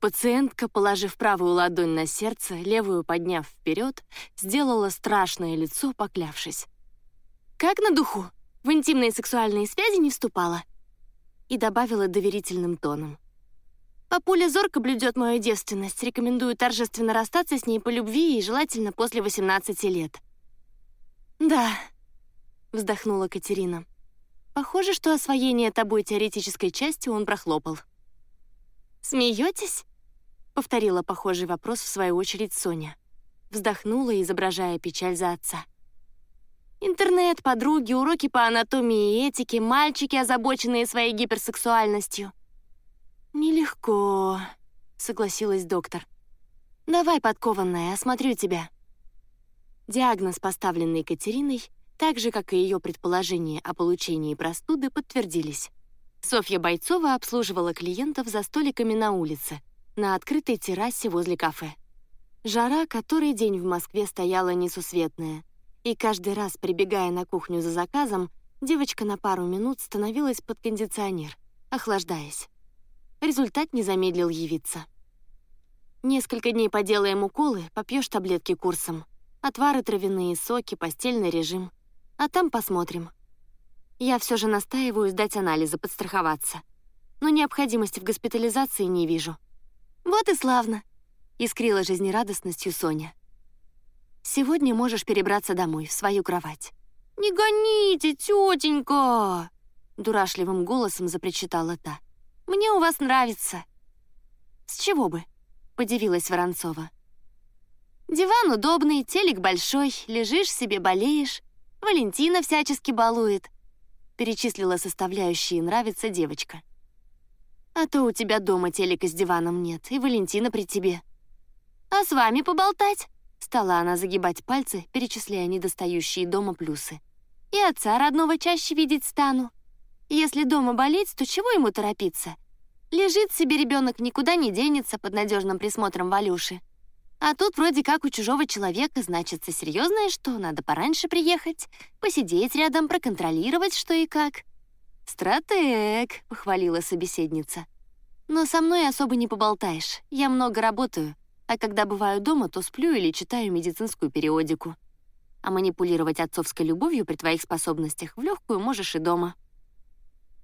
Пациентка, положив правую ладонь на сердце, левую подняв вперед, сделала страшное лицо, поклявшись. «Как на духу? В интимные сексуальные связи не вступала?» И добавила доверительным тоном. «Папуля зорко блюдет мою девственность, рекомендую торжественно расстаться с ней по любви и желательно после 18 лет». «Да», — вздохнула Катерина. «Похоже, что освоение тобой теоретической части он прохлопал». «Смеетесь?» — повторила похожий вопрос в свою очередь Соня. Вздохнула, изображая печаль за отца. Интернет, подруги, уроки по анатомии и этике, мальчики, озабоченные своей гиперсексуальностью. «Нелегко», — согласилась доктор. «Давай, подкованная, осмотрю тебя». Диагноз, поставленный Екатериной, так же, как и ее предположение о получении простуды, подтвердились. Софья Бойцова обслуживала клиентов за столиками на улице, на открытой террасе возле кафе. Жара который день в Москве стояла несусветная, и каждый раз, прибегая на кухню за заказом, девочка на пару минут становилась под кондиционер, охлаждаясь. Результат не замедлил явиться. Несколько дней поделаем уколы, попьешь таблетки курсом. Отвары травяные, соки, постельный режим. А там посмотрим. Я все же настаиваю сдать анализы, подстраховаться. Но необходимости в госпитализации не вижу. «Вот и славно!» — искрила жизнерадостностью Соня. «Сегодня можешь перебраться домой, в свою кровать». «Не гоните, тетенька!» — дурашливым голосом запричитала та. «Мне у вас нравится». «С чего бы?» — подивилась Воронцова. «Диван удобный, телек большой, лежишь себе, болеешь. Валентина всячески балует», — перечислила составляющие «нравится девочка». А то у тебя дома телека с диваном нет, и Валентина при тебе. А с вами поболтать? Стала она загибать пальцы, перечисляя недостающие дома плюсы. И отца родного чаще видеть стану. Если дома болеть, то чего ему торопиться? Лежит себе ребенок, никуда не денется под надежным присмотром Валюши. А тут вроде как у чужого человека значится серьезное, что надо пораньше приехать, посидеть рядом, проконтролировать, что и как. «Стратег», — похвалила собеседница. «Но со мной особо не поболтаешь. Я много работаю, а когда бываю дома, то сплю или читаю медицинскую периодику. А манипулировать отцовской любовью при твоих способностях в легкую можешь и дома».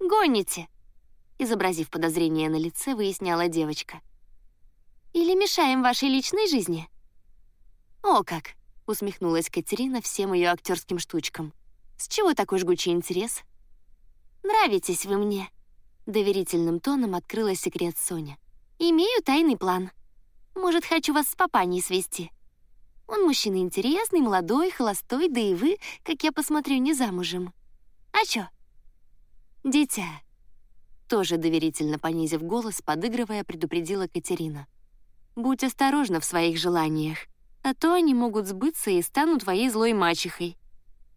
«Гоните», — изобразив подозрение на лице, выясняла девочка. «Или мешаем вашей личной жизни?» «О как!» — усмехнулась Катерина всем ее актерским штучкам. «С чего такой жгучий интерес?» «Нравитесь вы мне», — доверительным тоном открыла секрет Соня. «Имею тайный план. Может, хочу вас с папаней свести. Он мужчина интересный, молодой, холостой, да и вы, как я посмотрю, не замужем. А чё?» «Дитя», — тоже доверительно понизив голос, подыгрывая, предупредила Катерина. «Будь осторожна в своих желаниях, а то они могут сбыться и станут твоей злой мачехой.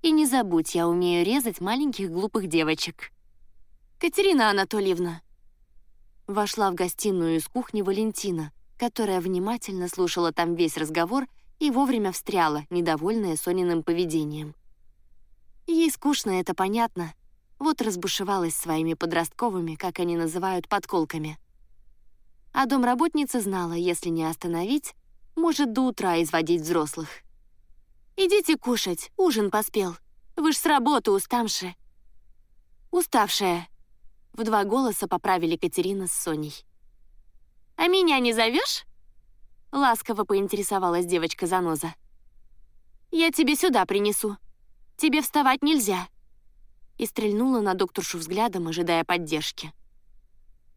И не забудь, я умею резать маленьких глупых девочек». «Катерина Анатольевна!» Вошла в гостиную из кухни Валентина, которая внимательно слушала там весь разговор и вовремя встряла, недовольная Сониным поведением. Ей скучно, это понятно. Вот разбушевалась своими подростковыми, как они называют, подколками. А домработница знала, если не остановить, может до утра изводить взрослых. «Идите кушать, ужин поспел. Вы ж с работы уставшие». «Уставшая», в два голоса поправили Катерина с Соней. «А меня не зовешь? Ласково поинтересовалась девочка-заноза. «Я тебе сюда принесу. Тебе вставать нельзя». И стрельнула на докторшу взглядом, ожидая поддержки.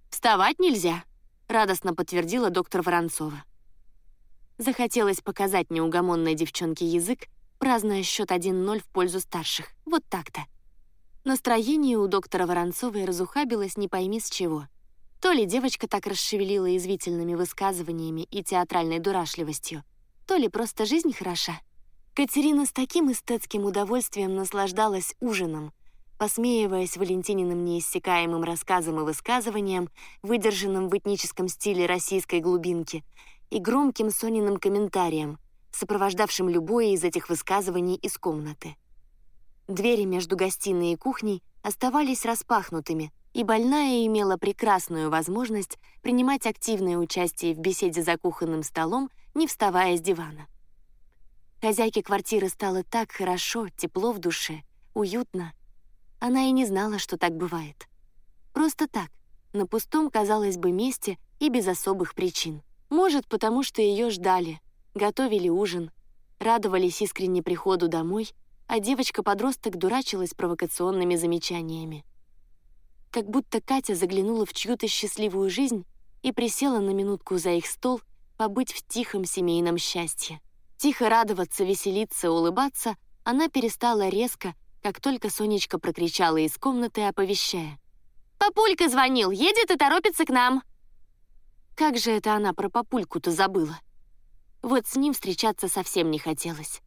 «Вставать нельзя», — радостно подтвердила доктор Воронцова. Захотелось показать неугомонной девчонке язык, празднуя счет 1-0 в пользу старших. Вот так-то. Настроение у доктора Воронцовой разухабилось не пойми с чего. То ли девочка так расшевелила извительными высказываниями и театральной дурашливостью, то ли просто жизнь хороша. Катерина с таким эстетским удовольствием наслаждалась ужином, посмеиваясь Валентининым неиссякаемым рассказом и высказыванием, выдержанным в этническом стиле российской глубинки, и громким Сониным комментарием, сопровождавшим любое из этих высказываний из комнаты. Двери между гостиной и кухней оставались распахнутыми, и больная имела прекрасную возможность принимать активное участие в беседе за кухонным столом, не вставая с дивана. Хозяйке квартиры стало так хорошо, тепло в душе, уютно. Она и не знала, что так бывает. Просто так, на пустом, казалось бы, месте и без особых причин. Может, потому что ее ждали, готовили ужин, радовались искренне приходу домой, а девочка-подросток дурачилась провокационными замечаниями. Как будто Катя заглянула в чью-то счастливую жизнь и присела на минутку за их стол побыть в тихом семейном счастье. Тихо радоваться, веселиться, улыбаться она перестала резко, как только Сонечка прокричала из комнаты, оповещая. «Папулька звонил, едет и торопится к нам!» Как же это она про папульку-то забыла? Вот с ним встречаться совсем не хотелось.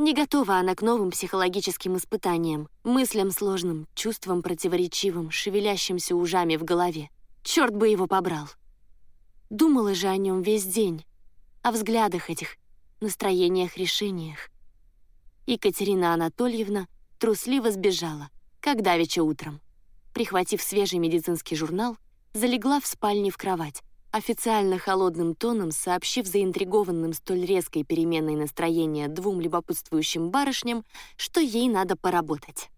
Не готова она к новым психологическим испытаниям, мыслям сложным, чувствам противоречивым, шевелящимся ужами в голове. Черт бы его побрал. Думала же о нем весь день, о взглядах этих, настроениях, решениях. Екатерина Анатольевна трусливо сбежала, как давеча утром. Прихватив свежий медицинский журнал, залегла в спальне в кровать, официально холодным тоном сообщив заинтригованным столь резкой переменной настроения двум любопытствующим барышням, что ей надо поработать.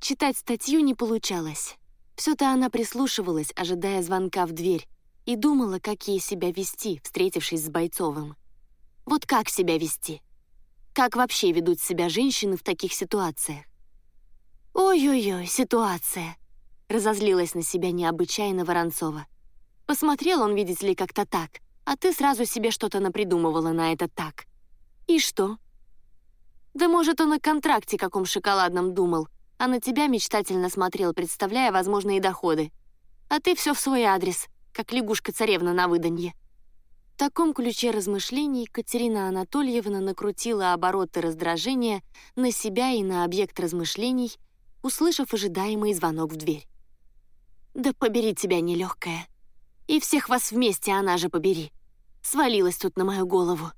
Читать статью не получалось. Все-то она прислушивалась, ожидая звонка в дверь, и думала, как ей себя вести, встретившись с Бойцовым. Вот как себя вести? Как вообще ведут себя женщины в таких ситуациях? «Ой-ой-ой, ситуация!» — разозлилась на себя необычайно Воронцова. Посмотрел он, видите ли, как-то так, а ты сразу себе что-то напридумывала на это так. И что? Да может, он о контракте каком шоколадном думал, а на тебя мечтательно смотрел, представляя возможные доходы. А ты все в свой адрес, как лягушка-царевна на выданье. В таком ключе размышлений Катерина Анатольевна накрутила обороты раздражения на себя и на объект размышлений, услышав ожидаемый звонок в дверь. «Да побери тебя, нелегкая!» И всех вас вместе она же побери. Свалилась тут на мою голову.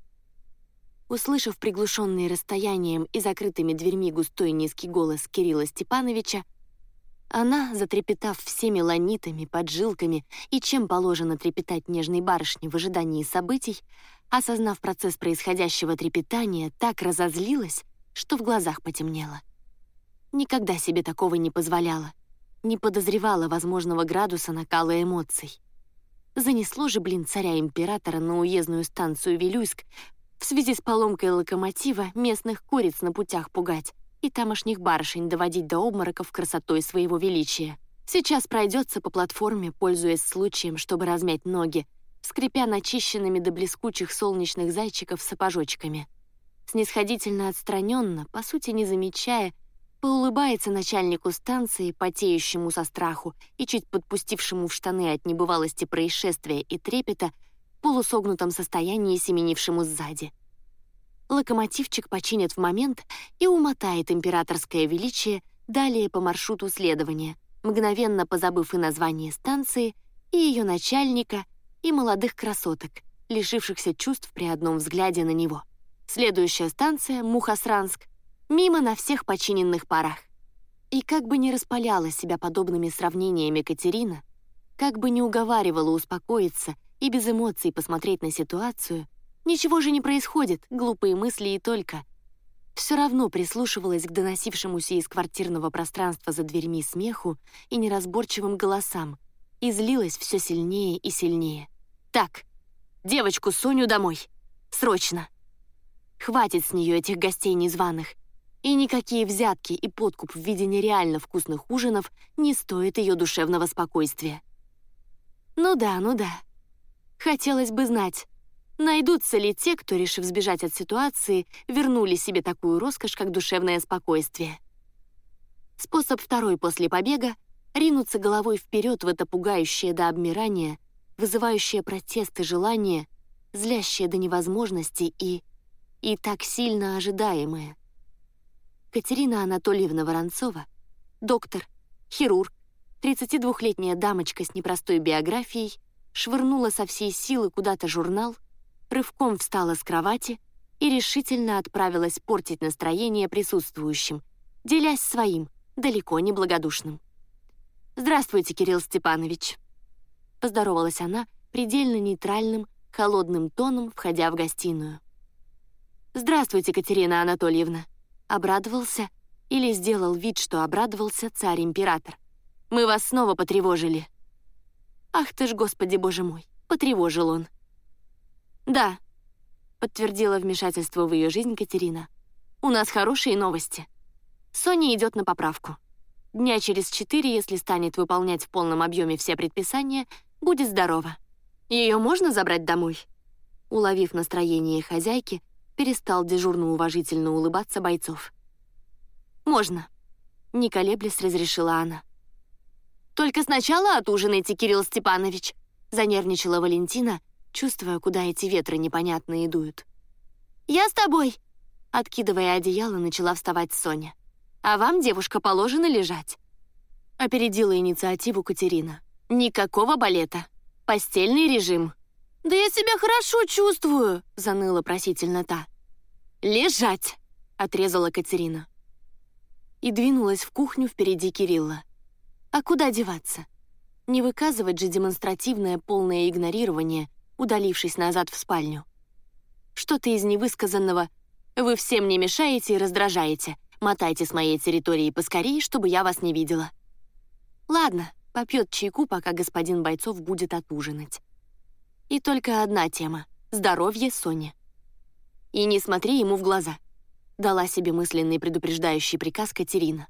Услышав приглушенный расстоянием и закрытыми дверьми густой низкий голос Кирилла Степановича, она, затрепетав всеми ланитами, поджилками и чем положено трепетать нежной барышне в ожидании событий, осознав процесс происходящего трепетания, так разозлилась, что в глазах потемнело. Никогда себе такого не позволяла, не подозревала возможного градуса накала эмоций. Занесло же, блин, царя-императора на уездную станцию Вилюйск в связи с поломкой локомотива местных куриц на путях пугать и тамошних барышень доводить до обмороков красотой своего величия. Сейчас пройдется по платформе, пользуясь случаем, чтобы размять ноги, скрипя начищенными до блескучих солнечных зайчиков сапожочками. Снисходительно отстраненно, по сути не замечая, Поулыбается начальнику станции, потеющему со страху и чуть подпустившему в штаны от небывалости происшествия и трепета, полусогнутом состоянии семенившему сзади. Локомотивчик починит в момент и умотает императорское величие далее по маршруту следования, мгновенно позабыв и название станции, и ее начальника, и молодых красоток, лишившихся чувств при одном взгляде на него. Следующая станция — Мухосранск, мимо на всех починенных парах. И как бы ни распаляла себя подобными сравнениями Катерина, как бы не уговаривала успокоиться и без эмоций посмотреть на ситуацию, ничего же не происходит, глупые мысли и только. Все равно прислушивалась к доносившемуся из квартирного пространства за дверьми смеху и неразборчивым голосам, и злилась все сильнее и сильнее. «Так, девочку Соню домой! Срочно!» Хватит с нее этих гостей незваных. И никакие взятки и подкуп в виде нереально вкусных ужинов не стоят ее душевного спокойствия. Ну да, ну да. Хотелось бы знать, найдутся ли те, кто, решив сбежать от ситуации, вернули себе такую роскошь, как душевное спокойствие. Способ второй после побега — ринуться головой вперед в это пугающее до обмирания, вызывающее протест и желание, злящее до невозможности и... и так сильно ожидаемое — Катерина Анатольевна Воронцова, доктор, хирург, 32-летняя дамочка с непростой биографией, швырнула со всей силы куда-то журнал, рывком встала с кровати и решительно отправилась портить настроение присутствующим, делясь своим, далеко не благодушным. «Здравствуйте, Кирилл Степанович!» Поздоровалась она предельно нейтральным, холодным тоном, входя в гостиную. «Здравствуйте, Катерина Анатольевна!» Обрадовался или сделал вид, что обрадовался царь-император. «Мы вас снова потревожили!» «Ах ты ж, Господи Боже мой!» — потревожил он. «Да», — подтвердила вмешательство в ее жизнь Катерина. «У нас хорошие новости. Соня идет на поправку. Дня через четыре, если станет выполнять в полном объеме все предписания, будет здорова. Ее можно забрать домой?» Уловив настроение хозяйки, перестал дежурно уважительно улыбаться бойцов. «Можно», — не колеблясь разрешила она. «Только сначала отужинайте, Кирилл Степанович», — занервничала Валентина, чувствуя, куда эти ветры непонятные дуют. «Я с тобой», — откидывая одеяло, начала вставать Соня. «А вам, девушка, положено лежать». Опередила инициативу Катерина. «Никакого балета. Постельный режим». «Да я себя хорошо чувствую», — заныла просительно та. «Лежать!» — отрезала Катерина. И двинулась в кухню впереди Кирилла. А куда деваться? Не выказывать же демонстративное полное игнорирование, удалившись назад в спальню. Что-то из невысказанного «Вы всем не мешаете и раздражаете. Мотайте с моей территории поскорее, чтобы я вас не видела». Ладно, попьет чайку, пока господин Бойцов будет отужинать. И только одна тема — здоровье Сони. И не смотри ему в глаза. Дала себе мысленный предупреждающий приказ Катерина.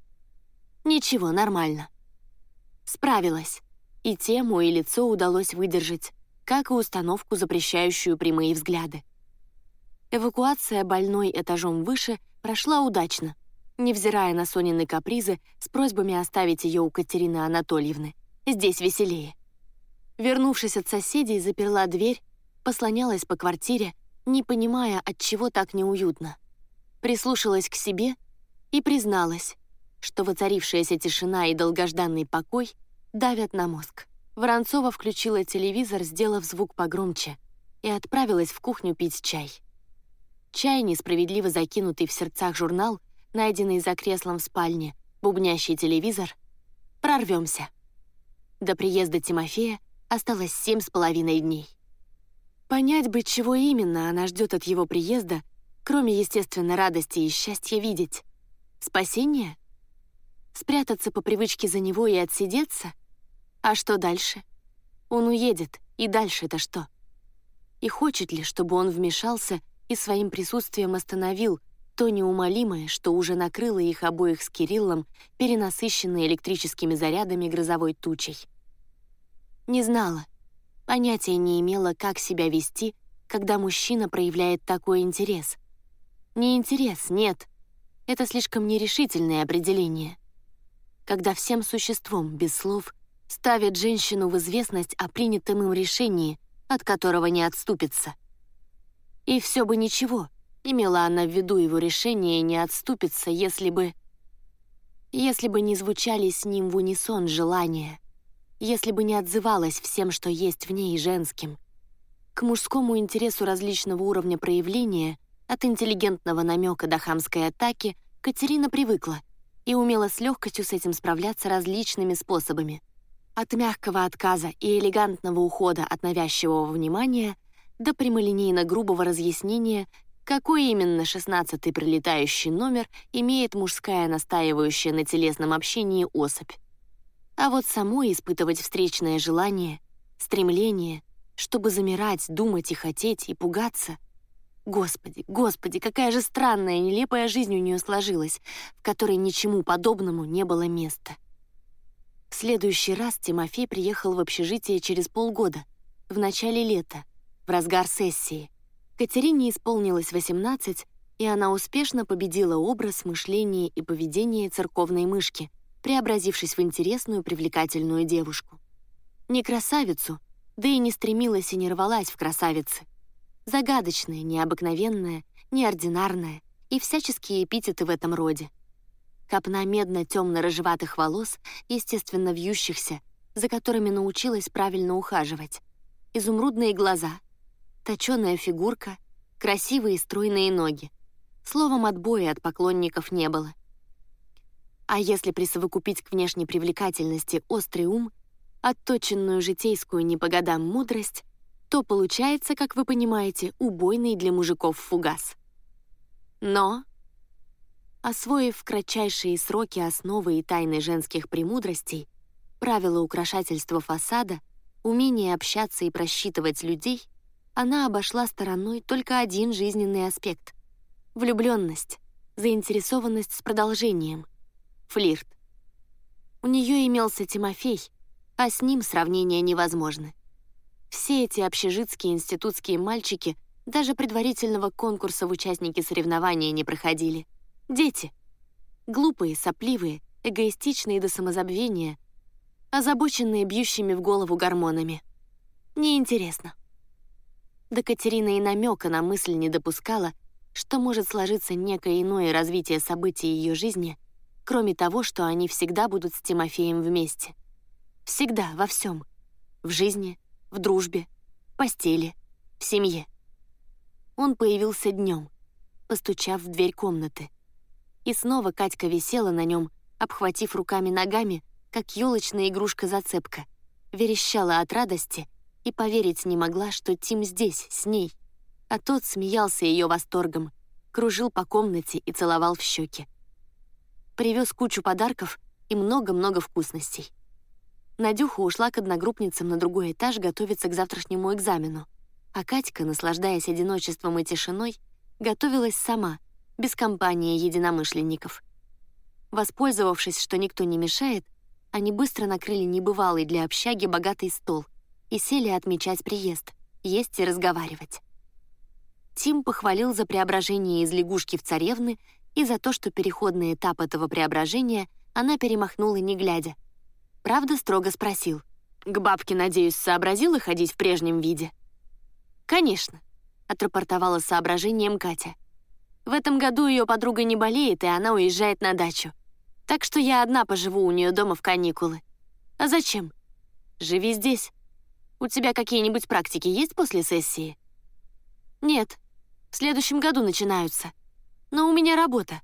Ничего, нормально. Справилась. И тему, и лицо удалось выдержать, как и установку, запрещающую прямые взгляды. Эвакуация больной этажом выше прошла удачно, невзирая на Сонины капризы с просьбами оставить ее у Катерины Анатольевны. Здесь веселее. Вернувшись от соседей, заперла дверь, послонялась по квартире, не понимая, от чего так неуютно. Прислушалась к себе и призналась, что воцарившаяся тишина и долгожданный покой давят на мозг. Воронцова включила телевизор, сделав звук погромче, и отправилась в кухню пить чай. Чай, несправедливо закинутый в сердцах журнал, найденный за креслом в спальне, бубнящий телевизор. Прорвемся. До приезда Тимофея осталось семь с половиной дней. Понять бы, чего именно она ждет от его приезда, кроме естественной радости и счастья видеть. Спасение? Спрятаться по привычке за него и отсидеться? А что дальше? Он уедет, и дальше-то что? И хочет ли, чтобы он вмешался и своим присутствием остановил то неумолимое, что уже накрыло их обоих с Кириллом, перенасыщенной электрическими зарядами грозовой тучей? Не знала, Понятия не имела, как себя вести, когда мужчина проявляет такой интерес. Не интерес, нет. Это слишком нерешительное определение. Когда всем существом, без слов, ставят женщину в известность о принятом им решении, от которого не отступится. И все бы ничего, имела она в виду его решение не отступиться, если бы... Если бы не звучали с ним в унисон желания если бы не отзывалась всем, что есть в ней женским. К мужскому интересу различного уровня проявления, от интеллигентного намека до хамской атаки, Катерина привыкла и умела с легкостью с этим справляться различными способами. От мягкого отказа и элегантного ухода от навязчивого внимания до прямолинейно-грубого разъяснения, какой именно шестнадцатый прилетающий номер имеет мужская настаивающая на телесном общении особь. А вот самой испытывать встречное желание, стремление, чтобы замирать, думать и хотеть, и пугаться. Господи, господи, какая же странная, нелепая жизнь у нее сложилась, в которой ничему подобному не было места. В следующий раз Тимофей приехал в общежитие через полгода, в начале лета, в разгар сессии. Катерине исполнилось 18, и она успешно победила образ мышления и поведения церковной мышки — преобразившись в интересную, привлекательную девушку. Не красавицу, да и не стремилась и не рвалась в красавицы. Загадочная, необыкновенная, неординарная и всяческие эпитеты в этом роде. Копна медно-темно-рыжеватых волос, естественно вьющихся, за которыми научилась правильно ухаживать. Изумрудные глаза, точеная фигурка, красивые стройные ноги. Словом, отбоя от поклонников не было. А если присовокупить к внешней привлекательности острый ум, отточенную житейскую не по годам мудрость, то получается, как вы понимаете, убойный для мужиков фугас. Но, освоив в кратчайшие сроки основы и тайны женских премудростей, правила украшательства фасада, умение общаться и просчитывать людей, она обошла стороной только один жизненный аспект — влюбленность, заинтересованность с продолжением, флирт. У нее имелся Тимофей, а с ним сравнения невозможны. Все эти общежитские институтские мальчики даже предварительного конкурса в участники соревнования не проходили. Дети. Глупые, сопливые, эгоистичные до самозабвения, озабоченные бьющими в голову гормонами. Неинтересно. Да Катерина и намека на мысль не допускала, что может сложиться некое иное развитие событий ее жизни, кроме того, что они всегда будут с Тимофеем вместе. Всегда, во всем. В жизни, в дружбе, в постели, в семье. Он появился днем, постучав в дверь комнаты. И снова Катька висела на нем, обхватив руками-ногами, как елочная игрушка-зацепка, верещала от радости и поверить не могла, что Тим здесь, с ней. А тот смеялся ее восторгом, кружил по комнате и целовал в щеки. Привез кучу подарков и много-много вкусностей. Надюха ушла к одногруппницам на другой этаж готовиться к завтрашнему экзамену, а Катька, наслаждаясь одиночеством и тишиной, готовилась сама, без компании единомышленников. Воспользовавшись, что никто не мешает, они быстро накрыли небывалый для общаги богатый стол и сели отмечать приезд, есть и разговаривать. Тим похвалил за преображение из лягушки в царевны и за то, что переходный этап этого преображения она перемахнула не глядя, Правда, строго спросил. «К бабке, надеюсь, сообразила ходить в прежнем виде?» «Конечно», — отрапортовала соображением Катя. «В этом году ее подруга не болеет, и она уезжает на дачу. Так что я одна поживу у нее дома в каникулы. А зачем? Живи здесь. У тебя какие-нибудь практики есть после сессии?» «Нет. В следующем году начинаются. Но у меня работа.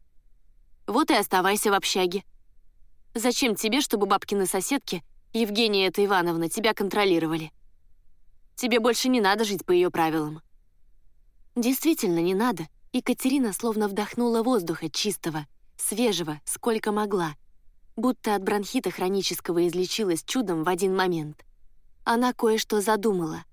Вот и оставайся в общаге. Зачем тебе, чтобы бабкины соседки, Евгения это Ивановна, тебя контролировали? Тебе больше не надо жить по ее правилам». Действительно, не надо. Екатерина словно вдохнула воздуха чистого, свежего, сколько могла, будто от бронхита хронического излечилась чудом в один момент. Она кое-что задумала.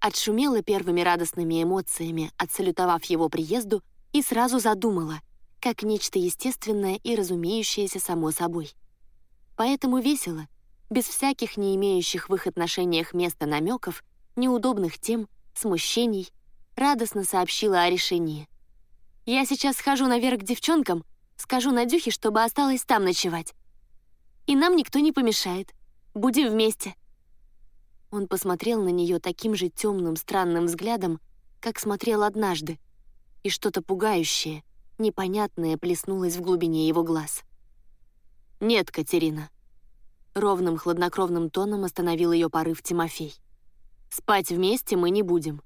Отшумела первыми радостными эмоциями, отсалютовав его приезду, и сразу задумала, как нечто естественное и разумеющееся само собой. Поэтому весело, без всяких не имеющих в их отношениях места намеков, неудобных тем, смущений, радостно сообщила о решении. «Я сейчас схожу наверх к девчонкам, скажу Надюхе, чтобы осталась там ночевать. И нам никто не помешает. Будем вместе». Он посмотрел на нее таким же темным, странным взглядом, как смотрел однажды, и что-то пугающее, непонятное плеснулось в глубине его глаз. «Нет, Катерина». Ровным, хладнокровным тоном остановил ее порыв Тимофей. «Спать вместе мы не будем.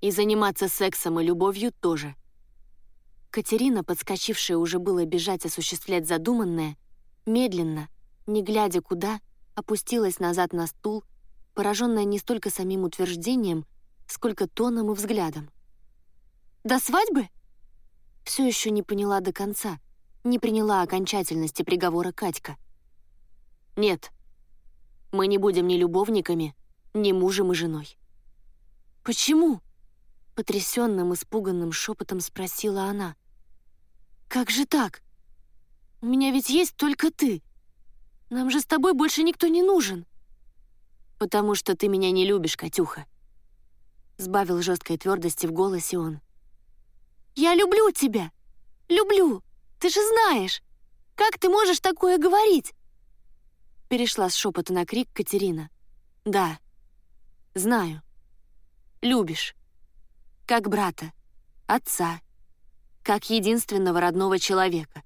И заниматься сексом и любовью тоже». Катерина, подскочившая уже было бежать осуществлять задуманное, медленно, не глядя куда, опустилась назад на стул, пораженная не столько самим утверждением, сколько тоном и взглядом. «До свадьбы?» Все еще не поняла до конца, не приняла окончательности приговора Катька. «Нет, мы не будем ни любовниками, ни мужем и женой». «Почему?» — потрясенным, испуганным шепотом спросила она. «Как же так? У меня ведь есть только ты. Нам же с тобой больше никто не нужен». «Потому что ты меня не любишь, Катюха», — сбавил жесткой твердости в голосе он. «Я люблю тебя! Люблю! Ты же знаешь! Как ты можешь такое говорить?» Перешла с шепота на крик Катерина. «Да, знаю. Любишь. Как брата, отца, как единственного родного человека.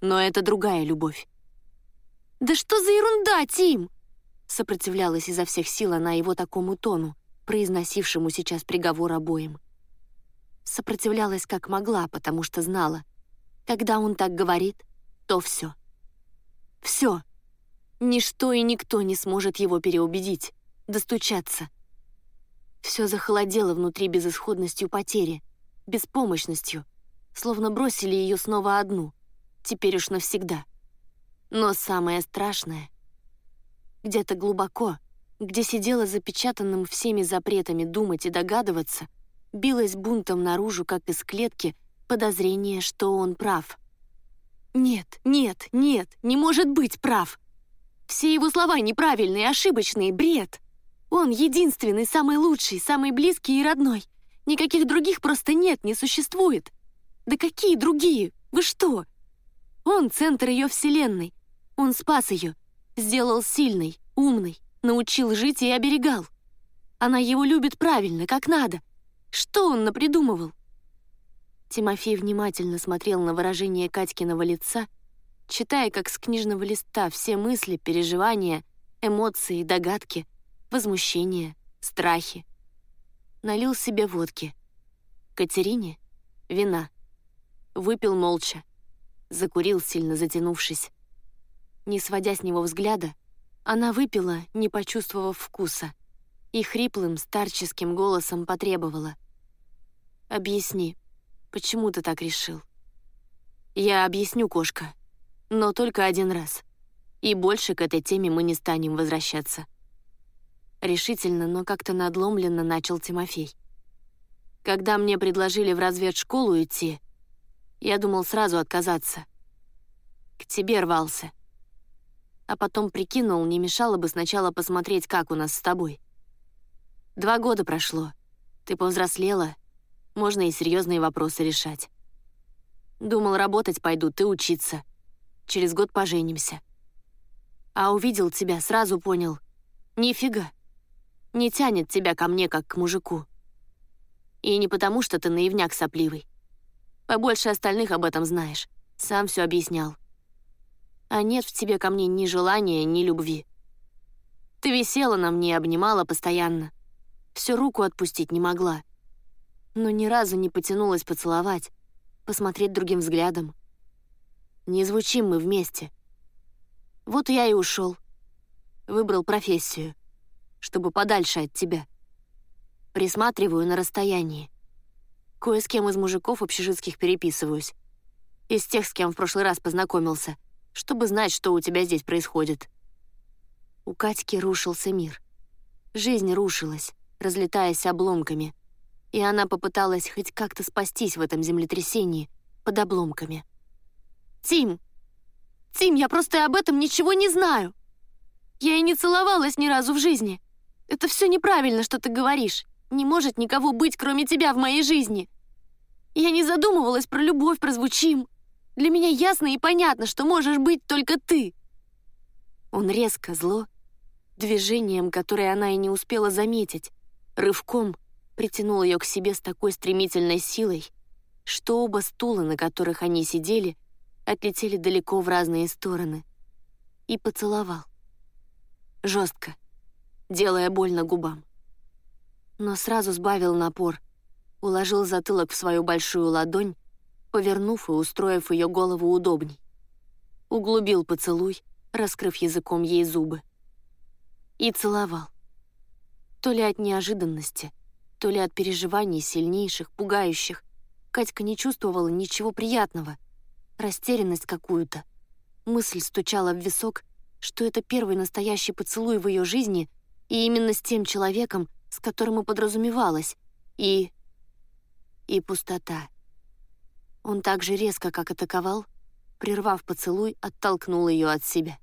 Но это другая любовь». «Да что за ерунда, Тим?» Сопротивлялась изо всех сил она его такому тону, произносившему сейчас приговор обоим. Сопротивлялась как могла, потому что знала — когда он так говорит, то все, Все. Ничто и никто не сможет его переубедить, достучаться. Все захолодело внутри безысходностью потери, беспомощностью, словно бросили ее снова одну, теперь уж навсегда. Но самое страшное — где-то глубоко, где сидела запечатанным всеми запретами думать и догадываться, билась бунтом наружу, как из клетки, подозрение, что он прав. Нет, нет, нет, не может быть прав. Все его слова неправильные, ошибочные, бред. Он единственный, самый лучший, самый близкий и родной. Никаких других просто нет, не существует. Да какие другие? Вы что? Он — центр ее вселенной. Он спас ее, сделал сильной, умной, научил жить и оберегал. Она его любит правильно, как надо. Что он напридумывал? Тимофей внимательно смотрел на выражение Катькиного лица, читая как с книжного листа все мысли, переживания, эмоции, догадки, возмущения, страхи. Налил себе водки. Катерине — вина. Выпил молча. Закурил, сильно затянувшись. Не сводя с него взгляда, она выпила, не почувствовав вкуса, и хриплым старческим голосом потребовала. «Объясни, почему ты так решил?» «Я объясню, кошка», но только один раз. И больше к этой теме мы не станем возвращаться. Решительно, но как-то надломленно начал Тимофей. Когда мне предложили в разведшколу идти, я думал сразу отказаться. К тебе рвался. А потом прикинул, не мешало бы сначала посмотреть, как у нас с тобой. Два года прошло. Ты повзрослела, можно и серьезные вопросы решать. Думал, работать пойду, ты учиться — через год поженимся. А увидел тебя, сразу понял. Нифига. Не тянет тебя ко мне, как к мужику. И не потому, что ты наивняк сопливый. Побольше остальных об этом знаешь. Сам все объяснял. А нет в тебе ко мне ни желания, ни любви. Ты висела на мне, обнимала постоянно. Всю руку отпустить не могла. Но ни разу не потянулась поцеловать, посмотреть другим взглядом. Не звучим мы вместе. Вот я и ушел. Выбрал профессию, чтобы подальше от тебя. Присматриваю на расстоянии. Кое с кем из мужиков общежитских переписываюсь. Из тех, с кем в прошлый раз познакомился, чтобы знать, что у тебя здесь происходит. У Катьки рушился мир. Жизнь рушилась, разлетаясь обломками, и она попыталась хоть как-то спастись в этом землетрясении под обломками. Тим! Тим, я просто об этом ничего не знаю. Я и не целовалась ни разу в жизни. Это все неправильно, что ты говоришь. Не может никого быть, кроме тебя, в моей жизни. Я не задумывалась про любовь, про звучим. Для меня ясно и понятно, что можешь быть только ты. Он резко, зло, движением, которое она и не успела заметить, рывком притянул ее к себе с такой стремительной силой, что оба стула, на которых они сидели, отлетели далеко в разные стороны. И поцеловал. Жестко, делая больно губам. Но сразу сбавил напор, уложил затылок в свою большую ладонь, повернув и устроив ее голову удобней. Углубил поцелуй, раскрыв языком ей зубы. И целовал. То ли от неожиданности, то ли от переживаний сильнейших, пугающих, Катька не чувствовала ничего приятного — растерянность какую-то. Мысль стучала в висок, что это первый настоящий поцелуй в ее жизни, и именно с тем человеком, с которым и подразумевалось, и... и пустота. Он так же резко, как атаковал, прервав поцелуй, оттолкнул ее от себя.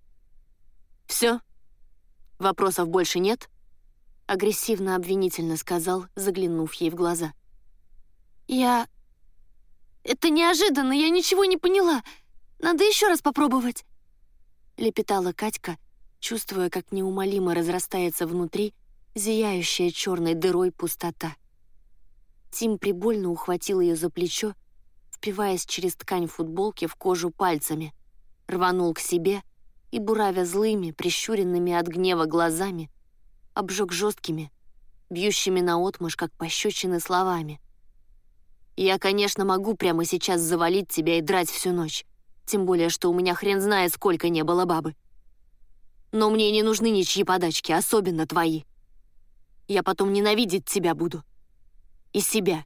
«Все? Вопросов больше нет?» Агрессивно-обвинительно сказал, заглянув ей в глаза. «Я... Это неожиданно, я ничего не поняла. Надо еще раз попробовать. Лепетала Катька, чувствуя, как неумолимо разрастается внутри зияющая черной дырой пустота. Тим прибольно ухватил ее за плечо, впиваясь через ткань футболки в кожу пальцами, рванул к себе и, буравя злыми, прищуренными от гнева глазами, обжег жесткими, бьющими наотмашь, как пощечины словами. Я, конечно, могу прямо сейчас завалить тебя и драть всю ночь. Тем более, что у меня хрен знает, сколько не было бабы. Но мне не нужны ничьи подачки, особенно твои. Я потом ненавидеть тебя буду. И себя.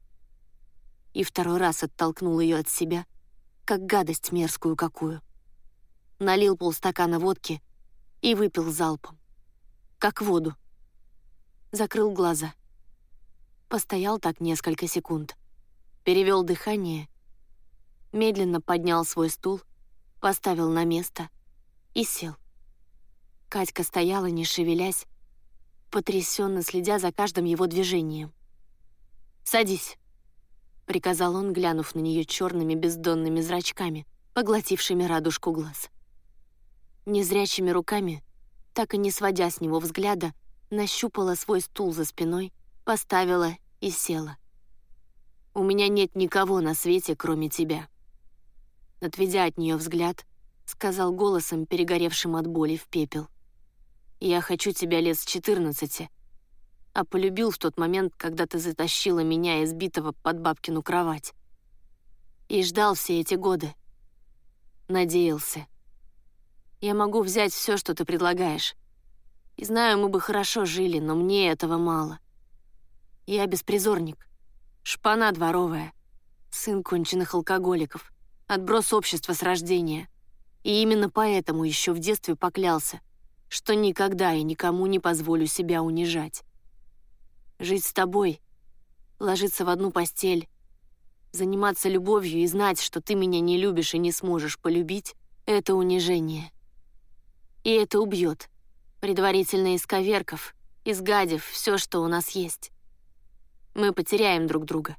И второй раз оттолкнул ее от себя, как гадость мерзкую какую. Налил полстакана водки и выпил залпом. Как воду. Закрыл глаза. Постоял так несколько секунд. Перевел дыхание. Медленно поднял свой стул, поставил на место и сел. Катька стояла, не шевелясь, потрясенно следя за каждым его движением. «Садись», — приказал он, глянув на нее черными бездонными зрачками, поглотившими радужку глаз. Незрячими руками, так и не сводя с него взгляда, нащупала свой стул за спиной, поставила и села. «У меня нет никого на свете, кроме тебя». Отведя от нее взгляд, сказал голосом, перегоревшим от боли в пепел. Я хочу тебя лет с 14, а полюбил в тот момент, когда ты затащила меня избитого под бабкину кровать. И ждал все эти годы. Надеялся. Я могу взять все, что ты предлагаешь. И знаю, мы бы хорошо жили, но мне этого мало. Я беспризорник, шпана дворовая, сын конченых алкоголиков, отброс общества с рождения. И именно поэтому еще в детстве поклялся, что никогда и никому не позволю себя унижать. Жить с тобой, ложиться в одну постель, заниматься любовью и знать, что ты меня не любишь и не сможешь полюбить — это унижение. И это убьет, предварительно исковерков, изгадив все, что у нас есть. Мы потеряем друг друга.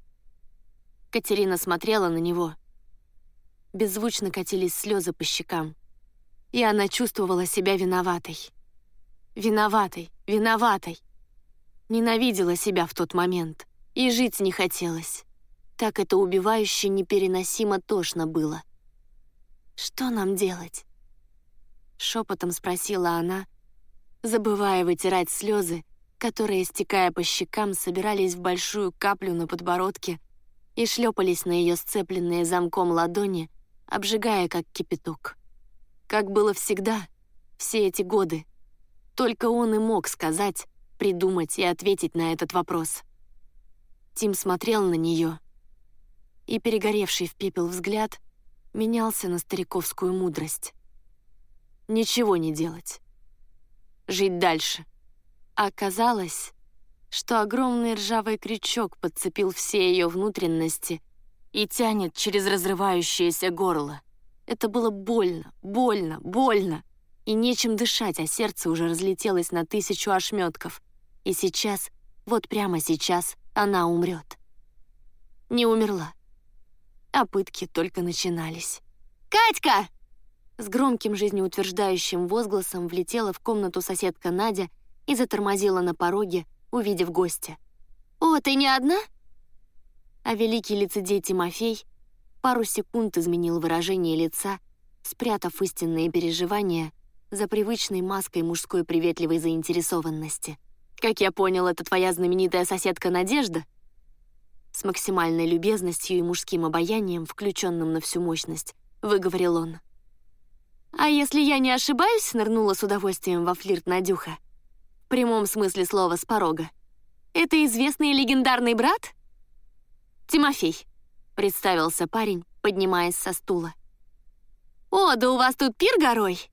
Катерина смотрела на него. Беззвучно катились слезы по щекам — и она чувствовала себя виноватой. Виноватой, виноватой. Ненавидела себя в тот момент, и жить не хотелось. Так это убивающе непереносимо тошно было. «Что нам делать?» Шепотом спросила она, забывая вытирать слезы, которые, стекая по щекам, собирались в большую каплю на подбородке и шлепались на ее сцепленные замком ладони, обжигая как кипяток. Как было всегда, все эти годы. Только он и мог сказать, придумать и ответить на этот вопрос. Тим смотрел на нее, и перегоревший в пепел взгляд менялся на стариковскую мудрость. Ничего не делать. Жить дальше. А оказалось, что огромный ржавый крючок подцепил все ее внутренности и тянет через разрывающееся горло. Это было больно, больно, больно. И нечем дышать, а сердце уже разлетелось на тысячу ошметков. И сейчас, вот прямо сейчас, она умрет. Не умерла. А пытки только начинались. «Катька!» С громким жизнеутверждающим возгласом влетела в комнату соседка Надя и затормозила на пороге, увидев гостя. «О, ты не одна?» А великий лицедей Тимофей пару секунд изменил выражение лица, спрятав истинные переживания за привычной маской мужской приветливой заинтересованности. «Как я понял, это твоя знаменитая соседка Надежда?» С максимальной любезностью и мужским обаянием, включенным на всю мощность, выговорил он. «А если я не ошибаюсь?» — нырнула с удовольствием во флирт Надюха. В прямом смысле слова с порога. «Это известный легендарный брат?» «Тимофей», представился парень, поднимаясь со стула. «О, да у вас тут пир горой!»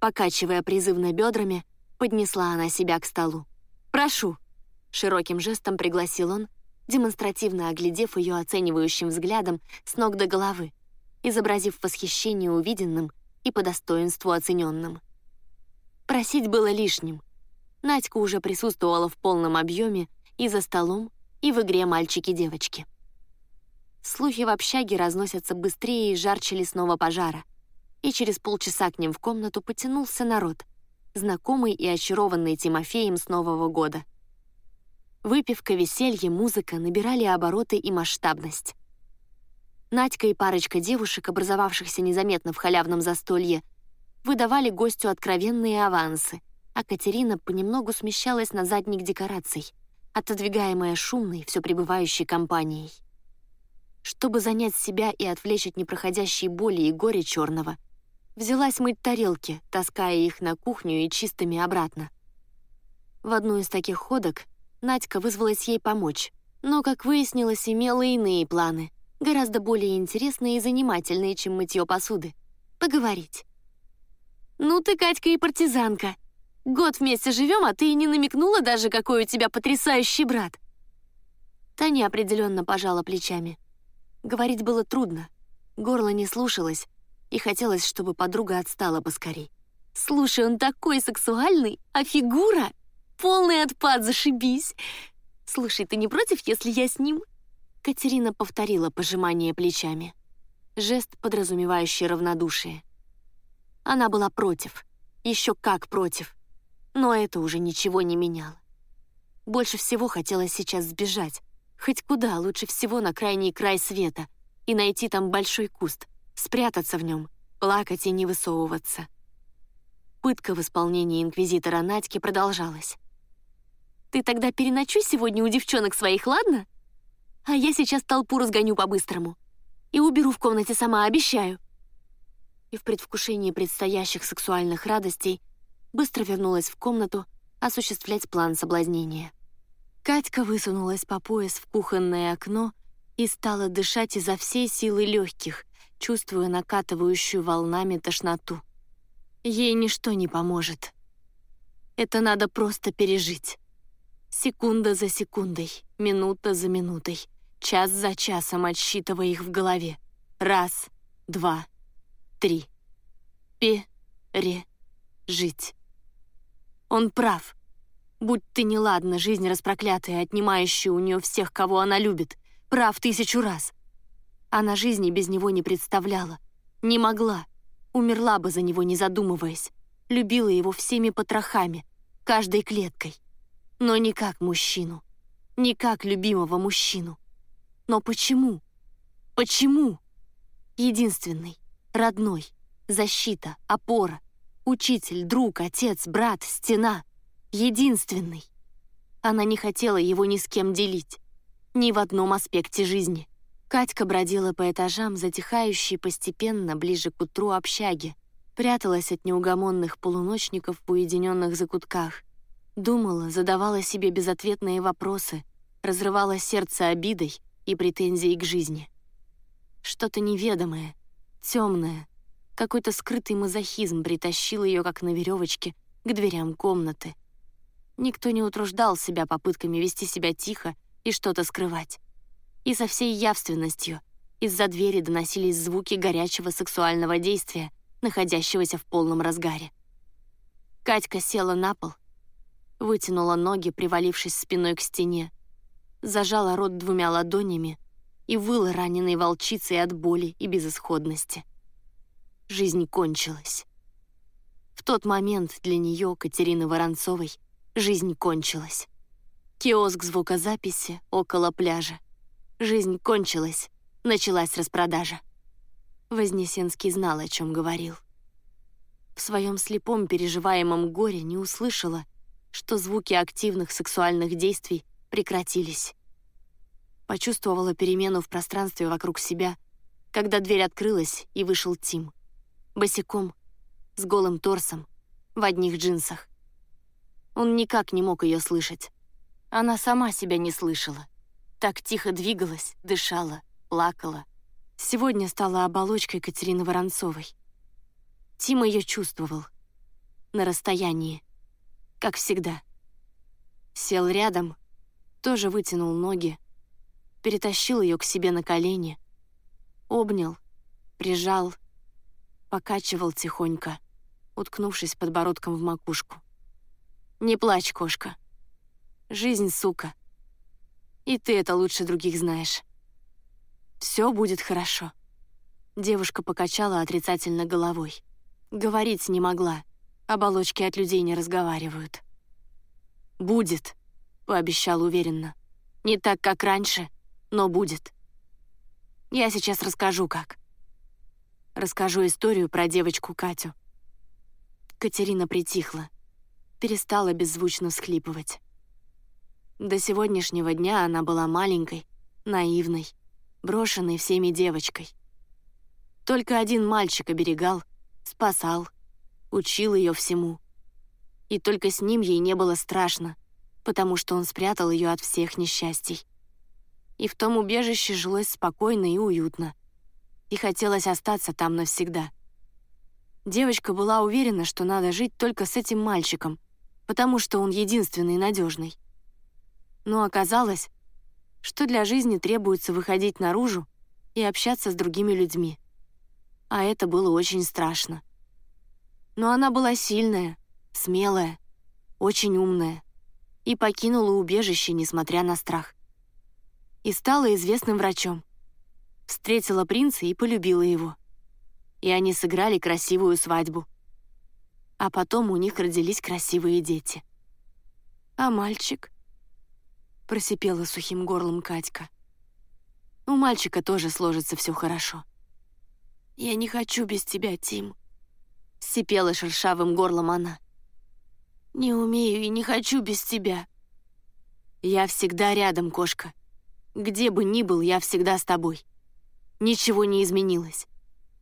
Покачивая призывно бедрами, поднесла она себя к столу. «Прошу!» — широким жестом пригласил он, демонстративно оглядев ее оценивающим взглядом с ног до головы, изобразив восхищение увиденным и по достоинству оцененным. Просить было лишним. Надька уже присутствовала в полном объеме и за столом, и в игре «Мальчики-девочки». Слухи в общаге разносятся быстрее и жарче лесного пожара. И через полчаса к ним в комнату потянулся народ, знакомый и очарованный Тимофеем с Нового года. Выпивка, веселье, музыка набирали обороты и масштабность. Надька и парочка девушек, образовавшихся незаметно в халявном застолье, выдавали гостю откровенные авансы, а Катерина понемногу смещалась на задник декораций, отодвигаемая шумной, все пребывающей компанией. Чтобы занять себя и отвлечь от непроходящей боли и горя черного, взялась мыть тарелки, таская их на кухню и чистыми обратно. В одну из таких ходок Надька вызвалась ей помочь, но, как выяснилось, имела иные планы, гораздо более интересные и занимательные, чем мытье посуды. Поговорить. «Ну ты, Катька, и партизанка. Год вместе живем, а ты и не намекнула даже, какой у тебя потрясающий брат». Таня определенно пожала плечами. Говорить было трудно, горло не слушалось, и хотелось, чтобы подруга отстала поскорей. «Слушай, он такой сексуальный, а фигура — полный отпад, зашибись! Слушай, ты не против, если я с ним?» Катерина повторила пожимание плечами. Жест, подразумевающий равнодушие. Она была против. Еще как против. Но это уже ничего не меняло. Больше всего хотелось сейчас сбежать. Хоть куда, лучше всего на крайний край света. И найти там большой куст. Спрятаться в нем, плакать и не высовываться. Пытка в исполнении инквизитора Надьки продолжалась. «Ты тогда переночуй сегодня у девчонок своих, ладно? А я сейчас толпу разгоню по-быстрому. И уберу в комнате сама, обещаю и в предвкушении предстоящих сексуальных радостей быстро вернулась в комнату осуществлять план соблазнения. Катька высунулась по пояс в кухонное окно и стала дышать изо всей силы легких, чувствуя накатывающую волнами тошноту. Ей ничто не поможет. Это надо просто пережить. Секунда за секундой, минута за минутой, час за часом отсчитывая их в голове. Раз, два, три. Пе-ре-жить. Он прав. Будь ты неладна, жизнь распроклятая, отнимающая у нее всех, кого она любит. Прав тысячу раз. Она жизни без него не представляла. Не могла. Умерла бы за него, не задумываясь. Любила его всеми потрохами, каждой клеткой. Но не как мужчину. Не как любимого мужчину. Но почему? Почему? Единственный, родной, защита, опора, учитель, друг, отец, брат, стена. Единственный. Она не хотела его ни с кем делить. Ни в одном аспекте жизни. Катька бродила по этажам, затихающей постепенно ближе к утру общаги, пряталась от неугомонных полуночников в уединенных закутках, думала, задавала себе безответные вопросы, разрывала сердце обидой и претензией к жизни. Что-то неведомое, темное, какой-то скрытый мазохизм притащил ее, как на веревочке, к дверям комнаты. Никто не утруждал себя попытками вести себя тихо и что-то скрывать. И со всей явственностью из-за двери доносились звуки горячего сексуального действия, находящегося в полном разгаре. Катька села на пол, вытянула ноги, привалившись спиной к стене, зажала рот двумя ладонями и выла раненой волчицей от боли и безысходности. Жизнь кончилась. В тот момент для нее, Катерины Воронцовой, жизнь кончилась. Киоск звукозаписи около пляжа. Жизнь кончилась, началась распродажа. Вознесенский знал, о чем говорил. В своем слепом переживаемом горе не услышала, что звуки активных сексуальных действий прекратились. Почувствовала перемену в пространстве вокруг себя, когда дверь открылась и вышел Тим. Босиком, с голым торсом, в одних джинсах. Он никак не мог ее слышать. Она сама себя не слышала. Так тихо двигалась, дышала, плакала. Сегодня стала оболочкой Катерины Воронцовой. Тим ее чувствовал. На расстоянии как всегда. Сел рядом, тоже вытянул ноги, перетащил ее к себе на колени, обнял, прижал, покачивал тихонько, уткнувшись подбородком в макушку. «Не плачь, кошка. Жизнь, сука. И ты это лучше других знаешь. Все будет хорошо». Девушка покачала отрицательно головой. Говорить не могла, Оболочки от людей не разговаривают. «Будет», — пообещал уверенно. «Не так, как раньше, но будет. Я сейчас расскажу, как. Расскажу историю про девочку Катю». Катерина притихла, перестала беззвучно всхлипывать. До сегодняшнего дня она была маленькой, наивной, брошенной всеми девочкой. Только один мальчик оберегал, спасал, учил ее всему. И только с ним ей не было страшно, потому что он спрятал ее от всех несчастий. И в том убежище жилось спокойно и уютно. И хотелось остаться там навсегда. Девочка была уверена, что надо жить только с этим мальчиком, потому что он единственный надежный. Но оказалось, что для жизни требуется выходить наружу и общаться с другими людьми. А это было очень страшно. Но она была сильная, смелая, очень умная и покинула убежище, несмотря на страх. И стала известным врачом. Встретила принца и полюбила его. И они сыграли красивую свадьбу. А потом у них родились красивые дети. А мальчик? — просипела сухим горлом Катька. «У мальчика тоже сложится все хорошо». «Я не хочу без тебя, Тим», — сипела шершавым горлом она. «Не умею и не хочу без тебя». «Я всегда рядом, кошка. Где бы ни был, я всегда с тобой. Ничего не изменилось.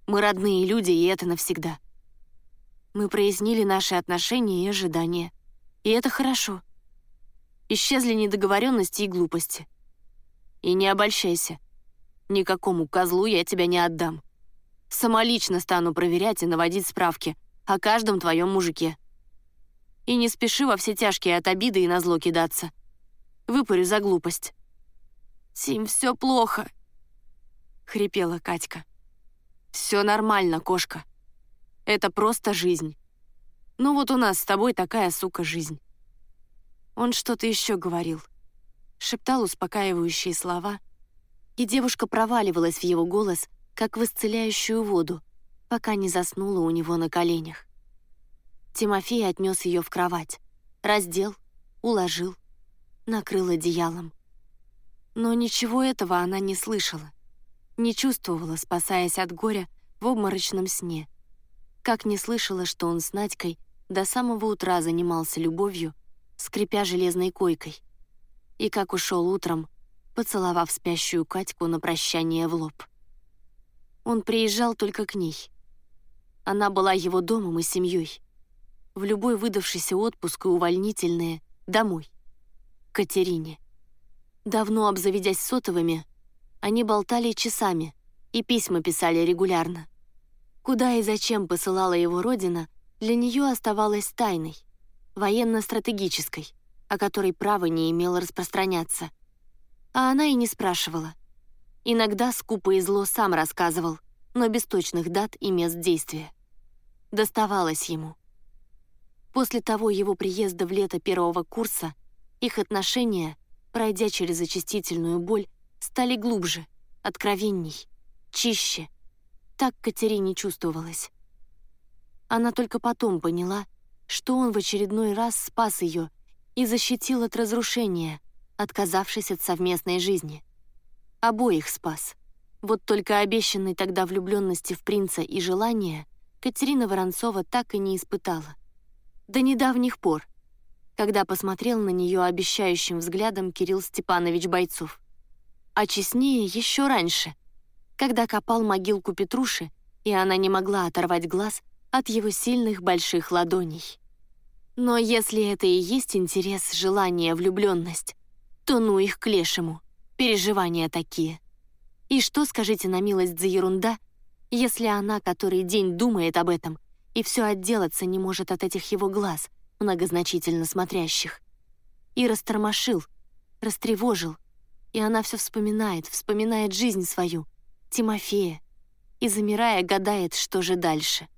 Мы родные люди, и это навсегда. Мы прояснили наши отношения и ожидания. И это хорошо. Исчезли недоговоренности и глупости. И не обольщайся. Никакому козлу я тебя не отдам. Самолично стану проверять и наводить справки о каждом твоем мужике. И не спеши во все тяжкие от обиды и назло кидаться. Выпарю за глупость. «Тим, все плохо», — хрипела Катька. «Все нормально, кошка. Это просто жизнь. Ну вот у нас с тобой такая, сука, жизнь». Он что-то еще говорил. Шептал успокаивающие слова, и девушка проваливалась в его голос, как в исцеляющую воду, пока не заснула у него на коленях. Тимофей отнес ее в кровать, раздел, уложил, накрыл одеялом. Но ничего этого она не слышала, не чувствовала, спасаясь от горя в обморочном сне, как не слышала, что он с Надькой до самого утра занимался любовью скрипя железной койкой. И как ушел утром, поцеловав спящую Катьку на прощание в лоб. Он приезжал только к ней. Она была его домом и семьей. В любой выдавшийся отпуск и увольнительные — домой. Катерине. Давно обзаведясь сотовыми, они болтали часами и письма писали регулярно. Куда и зачем посылала его родина, для нее оставалось тайной — военно-стратегической, о которой право не имело распространяться. А она и не спрашивала. Иногда скупо и зло сам рассказывал, но без точных дат и мест действия. Доставалось ему. После того его приезда в лето первого курса их отношения, пройдя через очистительную боль, стали глубже, откровенней, чище. Так Катерине чувствовалось. Она только потом поняла, что он в очередной раз спас ее и защитил от разрушения, отказавшись от совместной жизни. Обоих спас. Вот только обещанной тогда влюбленности в принца и желания Катерина Воронцова так и не испытала. До недавних пор, когда посмотрел на нее обещающим взглядом Кирилл Степанович Бойцов. А честнее еще раньше, когда копал могилку Петруши, и она не могла оторвать глаз от его сильных больших ладоней. Но если это и есть интерес, желание, влюбленность, то ну их к лешему. Переживания такие. И что, скажите на милость за ерунда, если она который день думает об этом и все отделаться не может от этих его глаз, многозначительно смотрящих. И растормошил, растревожил, и она все вспоминает, вспоминает жизнь свою, Тимофея, и, замирая, гадает, что же дальше.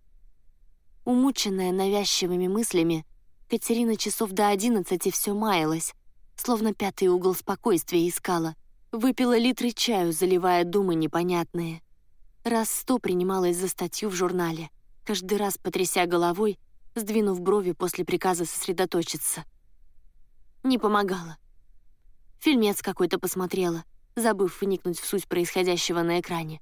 Умученная навязчивыми мыслями, Катерина часов до одиннадцати все маялась, словно пятый угол спокойствия искала. Выпила литры чаю, заливая думы непонятные. Раз сто принималась за статью в журнале, каждый раз потряся головой, сдвинув брови после приказа сосредоточиться. Не помогало. Фильмец какой-то посмотрела, забыв вникнуть в суть происходящего на экране.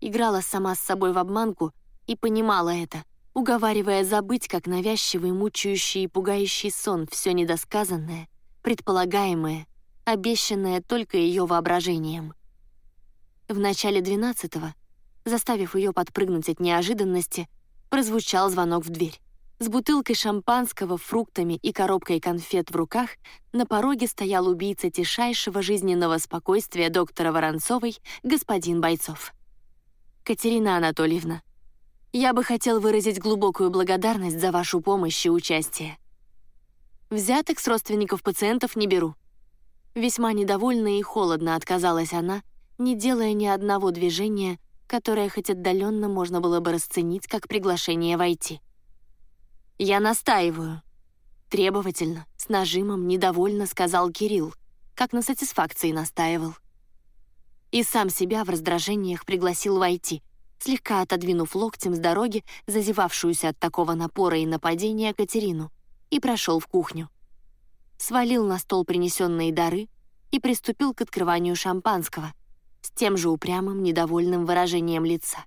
Играла сама с собой в обманку и понимала это, уговаривая забыть, как навязчивый, мучающий и пугающий сон все недосказанное, предполагаемое, обещанное только ее воображением. В начале двенадцатого, заставив ее подпрыгнуть от неожиданности, прозвучал звонок в дверь. С бутылкой шампанского, фруктами и коробкой конфет в руках на пороге стоял убийца тишайшего жизненного спокойствия доктора Воронцовой, господин Бойцов. «Катерина Анатольевна, я бы хотел выразить глубокую благодарность за вашу помощь и участие. Взяток с родственников пациентов не беру». Весьма недовольна и холодно отказалась она, не делая ни одного движения, которое хоть отдаленно можно было бы расценить как приглашение войти. «Я настаиваю». Требовательно, с нажимом, недовольно сказал Кирилл, как на сатисфакции настаивал. И сам себя в раздражениях пригласил войти, слегка отодвинув локтем с дороги зазевавшуюся от такого напора и нападения Катерину, и прошел в кухню. Свалил на стол принесенные дары и приступил к открыванию шампанского, с тем же упрямым, недовольным выражением лица.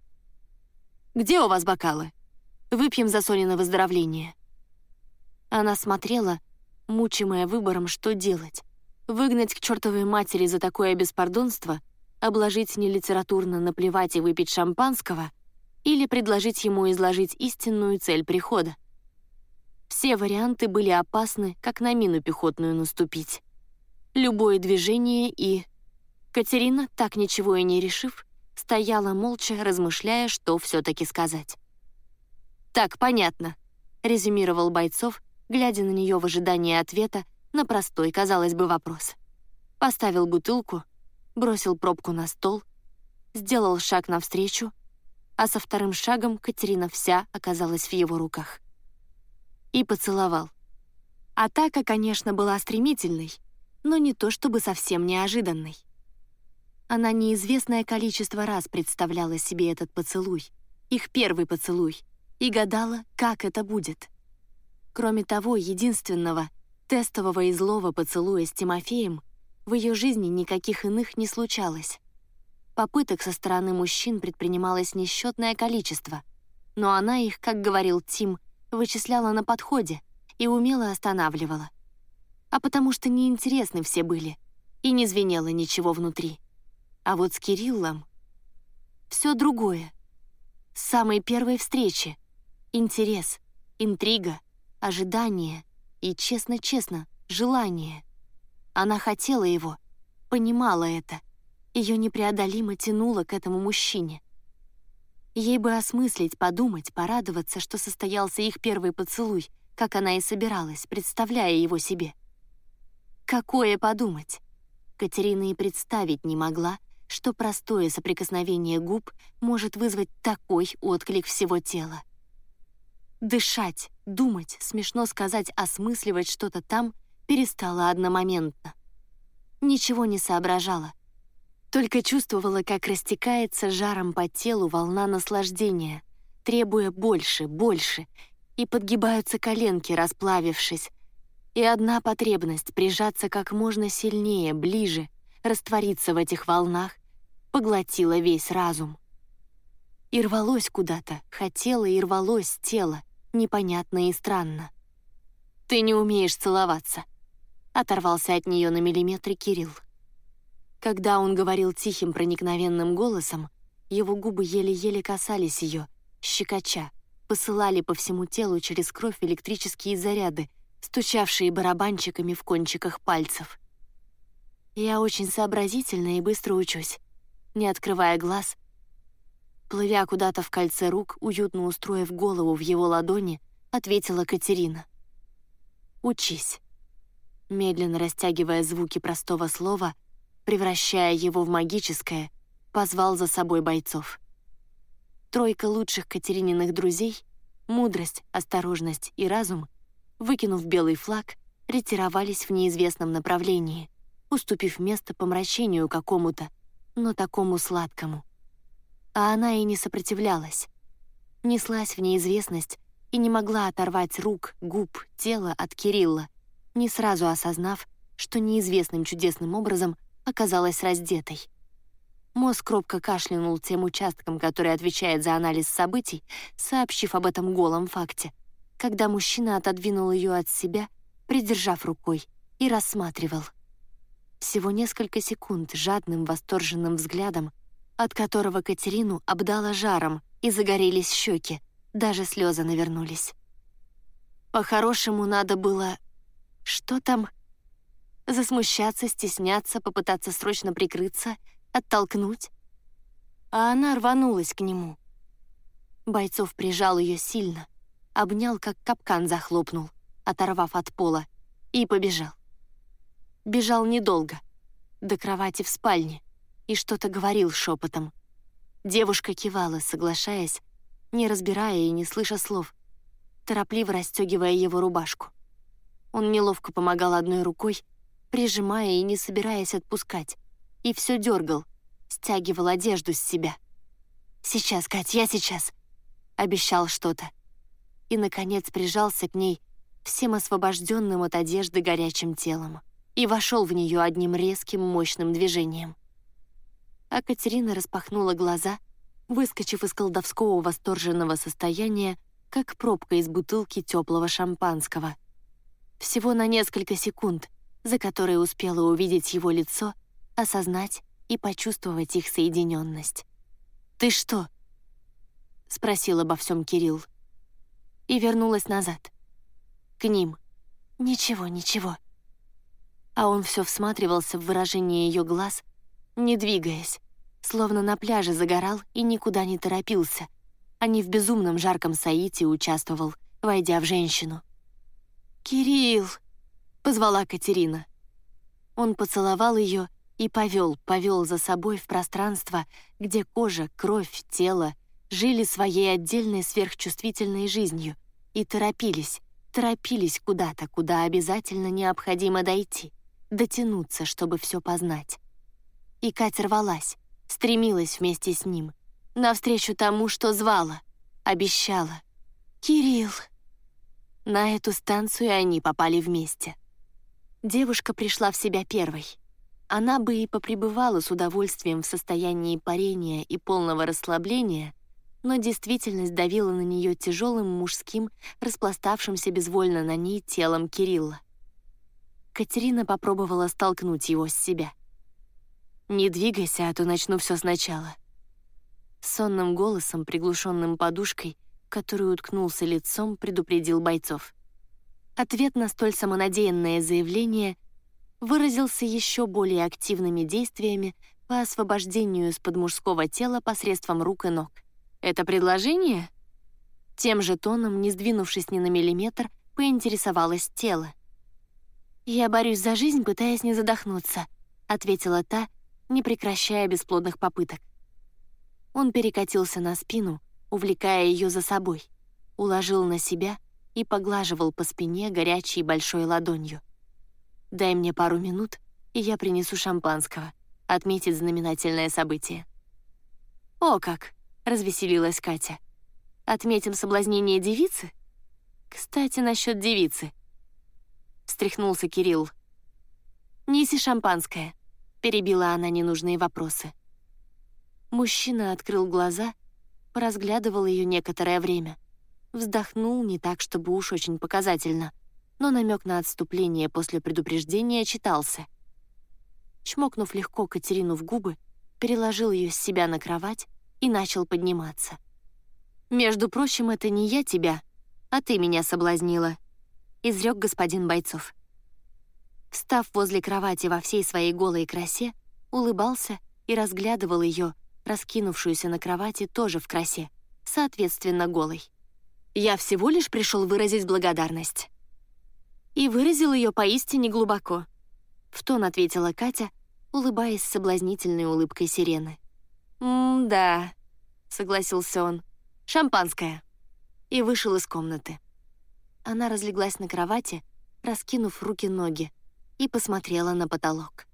«Где у вас бокалы? Выпьем за Сонина выздоровление». Она смотрела, мучимая выбором, что делать. Выгнать к чертовой матери за такое беспардонство, обложить нелитературно, наплевать и выпить шампанского или предложить ему изложить истинную цель прихода. Все варианты были опасны, как на мину пехотную наступить. Любое движение и Катерина, так ничего и не решив, стояла молча, размышляя, что все-таки сказать. «Так, понятно», — резюмировал Бойцов, глядя на нее в ожидании ответа на простой, казалось бы, вопрос. Поставил бутылку, бросил пробку на стол, сделал шаг навстречу, а со вторым шагом Катерина вся оказалась в его руках. И поцеловал. Атака, конечно, была стремительной, но не то чтобы совсем неожиданной. Она неизвестное количество раз представляла себе этот поцелуй, их первый поцелуй, и гадала, как это будет. Кроме того, единственного, тестового и злого поцелуя с Тимофеем в ее жизни никаких иных не случалось. Попыток со стороны мужчин предпринималось несчетное количество, но она их, как говорил Тим, вычисляла на подходе и умело останавливала. А потому что неинтересны все были, и не звенело ничего внутри. А вот с Кириллом все другое. С самой первой встречи. Интерес, интрига, ожидание и, честно-честно, желание. Она хотела его, понимала это. Ее непреодолимо тянуло к этому мужчине. Ей бы осмыслить, подумать, порадоваться, что состоялся их первый поцелуй, как она и собиралась, представляя его себе. Какое подумать? Катерина и представить не могла, что простое соприкосновение губ может вызвать такой отклик всего тела. Дышать, думать, смешно сказать, осмысливать что-то там перестала одномоментно. Ничего не соображала. Только чувствовала, как растекается жаром по телу волна наслаждения, требуя больше, больше, и подгибаются коленки, расплавившись. И одна потребность — прижаться как можно сильнее, ближе, раствориться в этих волнах, поглотила весь разум. И рвалось куда-то, хотела и рвалось тело, непонятно и странно. «Ты не умеешь целоваться», — оторвался от нее на миллиметры Кирилл. Когда он говорил тихим проникновенным голосом, его губы еле-еле касались ее, щекоча, посылали по всему телу через кровь электрические заряды, стучавшие барабанчиками в кончиках пальцев. «Я очень сообразительна и быстро учусь не открывая глаз. Плывя куда-то в кольце рук, уютно устроив голову в его ладони, ответила Катерина. «Учись». Медленно растягивая звуки простого слова, превращая его в магическое, позвал за собой бойцов. Тройка лучших Катерининых друзей, мудрость, осторожность и разум, выкинув белый флаг, ретировались в неизвестном направлении, уступив место помрачению какому-то, но такому сладкому. А она и не сопротивлялась. Неслась в неизвестность и не могла оторвать рук, губ, тела от Кирилла, не сразу осознав, что неизвестным чудесным образом оказалась раздетой. Мозг робко кашлянул тем участком, который отвечает за анализ событий, сообщив об этом голом факте, когда мужчина отодвинул ее от себя, придержав рукой, и рассматривал — всего несколько секунд жадным восторженным взглядом, от которого Катерину обдала жаром и загорелись щеки, даже слезы навернулись. По-хорошему надо было... Что там? Засмущаться, стесняться, попытаться срочно прикрыться, оттолкнуть. А она рванулась к нему. Бойцов прижал ее сильно, обнял, как капкан захлопнул, оторвав от пола, и побежал. Бежал недолго, до кровати в спальне, и что-то говорил шепотом. Девушка кивала, соглашаясь, не разбирая и не слыша слов, торопливо расстегивая его рубашку. Он неловко помогал одной рукой, прижимая и не собираясь отпускать, и все дергал, стягивал одежду с себя. «Сейчас, Кать, я сейчас!» — обещал что-то. И, наконец, прижался к ней всем освобожденным от одежды горячим телом и вошел в нее одним резким, мощным движением. А Катерина распахнула глаза, выскочив из колдовского восторженного состояния, как пробка из бутылки теплого шампанского. Всего на несколько секунд, за которые успела увидеть его лицо, осознать и почувствовать их соединенность. «Ты что?» — спросил обо всем Кирилл. И вернулась назад. К ним. «Ничего, ничего», а он все всматривался в выражение ее глаз, не двигаясь, словно на пляже загорал и никуда не торопился, а не в безумном жарком саите участвовал, войдя в женщину. «Кирилл!» — позвала Катерина. Он поцеловал ее и повел, повел за собой в пространство, где кожа, кровь, тело жили своей отдельной сверхчувствительной жизнью и торопились, торопились куда-то, куда обязательно необходимо дойти — дотянуться, чтобы все познать. И Катя рвалась, стремилась вместе с ним, навстречу тому, что звала, обещала. «Кирилл!» На эту станцию они попали вместе. Девушка пришла в себя первой. Она бы и попребывала с удовольствием в состоянии парения и полного расслабления, но действительность давила на нее тяжелым мужским, распластавшимся безвольно на ней телом Кирилла. Катерина попробовала столкнуть его с себя. «Не двигайся, а то начну все сначала». Сонным голосом, приглушенным подушкой, которую уткнулся лицом, предупредил бойцов. Ответ на столь самонадеянное заявление выразился еще более активными действиями по освобождению из-под мужского тела посредством рук и ног. «Это предложение?» Тем же тоном, не сдвинувшись ни на миллиметр, поинтересовалось тело. «Я борюсь за жизнь, пытаясь не задохнуться», — ответила та, не прекращая бесплодных попыток. Он перекатился на спину, увлекая ее за собой, уложил на себя и поглаживал по спине горячей большой ладонью. «Дай мне пару минут, и я принесу шампанского», — отметить знаменательное событие. «О как!» — развеселилась Катя. «Отметим соблазнение девицы?» «Кстати, насчет девицы», — встряхнулся Кирилл. «Неси шампанское», — перебила она ненужные вопросы. Мужчина открыл глаза, поразглядывал ее некоторое время. Вздохнул не так, чтобы уж очень показательно, но намек на отступление после предупреждения читался. Чмокнув легко Катерину в губы, переложил ее с себя на кровать и начал подниматься. «Между прочим, это не я тебя, а ты меня соблазнила», изрек господин Бойцов. Встав возле кровати во всей своей голой красе, улыбался и разглядывал ее, раскинувшуюся на кровати тоже в красе, соответственно, голой. «Я всего лишь пришел выразить благодарность». И выразил ее поистине глубоко. В тон ответила Катя, улыбаясь соблазнительной улыбкой сирены. «М-да», — согласился он, — «шампанское». И вышел из комнаты. Она разлеглась на кровати, раскинув руки-ноги, и посмотрела на потолок.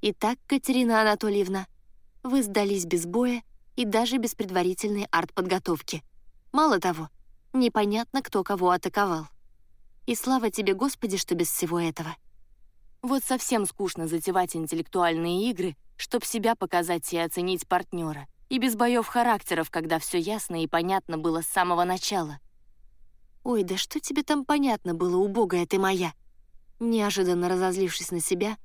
«Итак, Катерина Анатольевна, вы сдались без боя и даже без предварительной артподготовки. Мало того, непонятно, кто кого атаковал. И слава тебе, Господи, что без всего этого. Вот совсем скучно затевать интеллектуальные игры, чтоб себя показать и оценить партнера, и без боев характеров, когда все ясно и понятно было с самого начала — «Ой, да что тебе там понятно было, убогая ты моя?» Неожиданно разозлившись на себя,